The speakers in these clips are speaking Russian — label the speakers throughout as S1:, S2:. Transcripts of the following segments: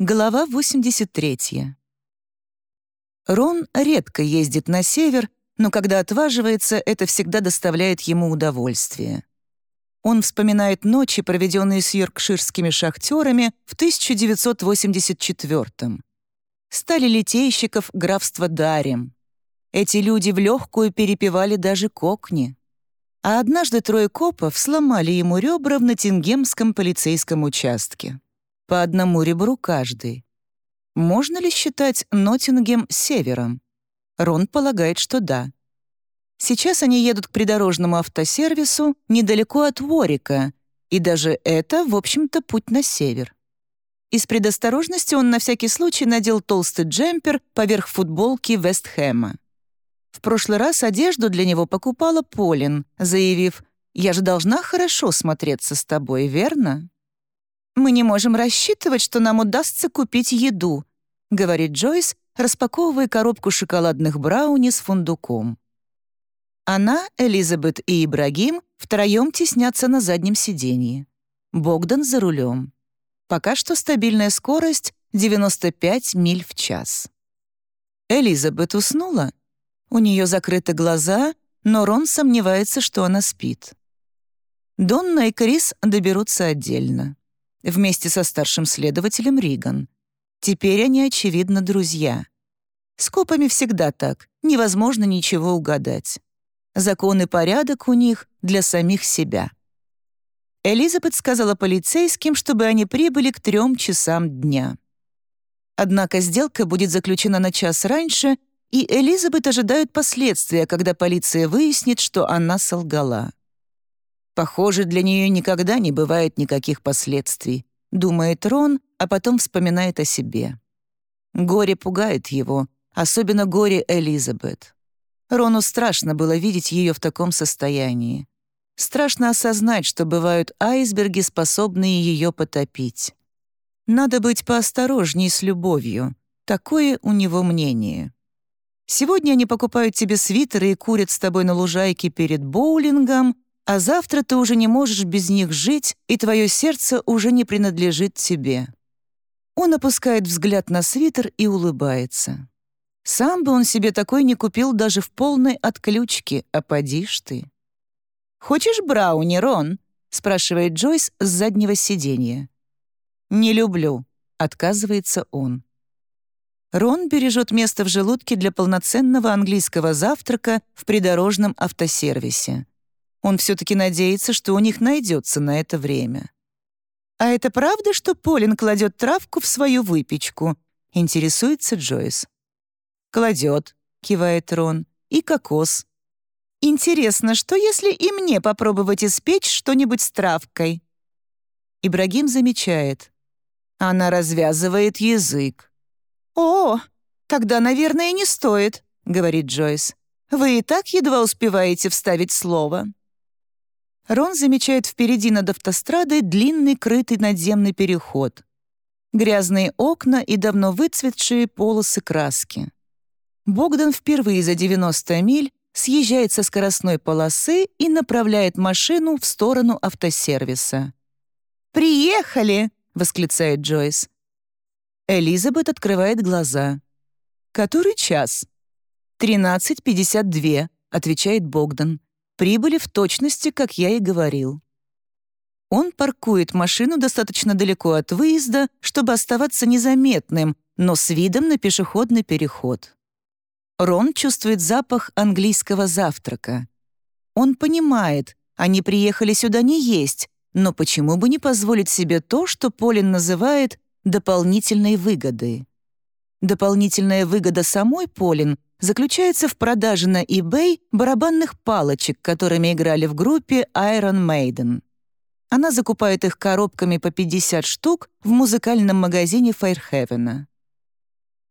S1: Глава 83. Рон редко ездит на север, но когда отваживается, это всегда доставляет ему удовольствие. Он вспоминает ночи, проведенные с йоркширскими шахтерами в 1984-м. Стали литейщиков графства Дарем. Эти люди в легкую перепевали даже кокни. А однажды трое копов сломали ему ребра в Ноттингемском полицейском участке. По одному ребру каждый. Можно ли считать Ноттингем севером? Рон полагает, что да. Сейчас они едут к придорожному автосервису недалеко от Ворика, и даже это, в общем-то, путь на север. Из предосторожности он на всякий случай надел толстый джемпер поверх футболки Вестхэма. В прошлый раз одежду для него покупала Полин, заявив «Я же должна хорошо смотреться с тобой, верно?» «Мы не можем рассчитывать, что нам удастся купить еду», говорит Джойс, распаковывая коробку шоколадных брауни с фундуком. Она, Элизабет и Ибрагим втроем теснятся на заднем сиденье. Богдан за рулем. Пока что стабильная скорость — 95 миль в час. Элизабет уснула. У нее закрыты глаза, но Рон сомневается, что она спит. Донна и Крис доберутся отдельно. Вместе со старшим следователем Риган. Теперь они, очевидно, друзья. С копами всегда так, невозможно ничего угадать. Закон и порядок у них для самих себя. Элизабет сказала полицейским, чтобы они прибыли к трем часам дня. Однако сделка будет заключена на час раньше, и Элизабет ожидают последствия, когда полиция выяснит, что она солгала. Похоже, для нее никогда не бывает никаких последствий, думает Рон, а потом вспоминает о себе. Горе пугает его, особенно горе Элизабет. Рону страшно было видеть ее в таком состоянии. Страшно осознать, что бывают айсберги, способные ее потопить. Надо быть поосторожней с любовью. Такое у него мнение. Сегодня они покупают тебе свитеры и курят с тобой на лужайке перед боулингом, а завтра ты уже не можешь без них жить, и твое сердце уже не принадлежит тебе. Он опускает взгляд на свитер и улыбается. Сам бы он себе такой не купил даже в полной отключке, а поди ж ты. «Хочешь брауни, Рон?» — спрашивает Джойс с заднего сиденья. «Не люблю», — отказывается он. Рон бережет место в желудке для полноценного английского завтрака в придорожном автосервисе. Он все-таки надеется, что у них найдется на это время. «А это правда, что Полин кладет травку в свою выпечку?» — интересуется Джойс. «Кладет», — кивает Рон, — «и кокос». «Интересно, что если и мне попробовать испечь что-нибудь с травкой?» Ибрагим замечает. Она развязывает язык. «О, тогда, наверное, не стоит», — говорит Джойс. «Вы и так едва успеваете вставить слово». Рон замечает впереди над автострадой длинный крытый надземный переход. Грязные окна и давно выцветшие полосы краски. Богдан впервые за 90 миль съезжает со скоростной полосы и направляет машину в сторону автосервиса. «Приехали!» — восклицает Джойс. Элизабет открывает глаза. «Который час?» «13.52», — отвечает Богдан. «Прибыли в точности, как я и говорил». Он паркует машину достаточно далеко от выезда, чтобы оставаться незаметным, но с видом на пешеходный переход. Рон чувствует запах английского завтрака. Он понимает, они приехали сюда не есть, но почему бы не позволить себе то, что Полин называет дополнительной выгодой? Дополнительная выгода самой Полин заключается в продаже на eBay барабанных палочек, которыми играли в группе Iron Maiden. Она закупает их коробками по 50 штук в музыкальном магазине Фейрхевена.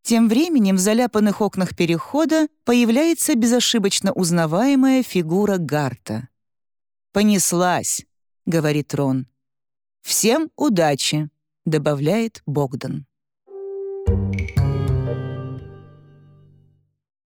S1: Тем временем в заляпанных окнах перехода появляется безошибочно узнаваемая фигура Гарта. «Понеслась», — говорит Рон. «Всем удачи», — добавляет Богдан.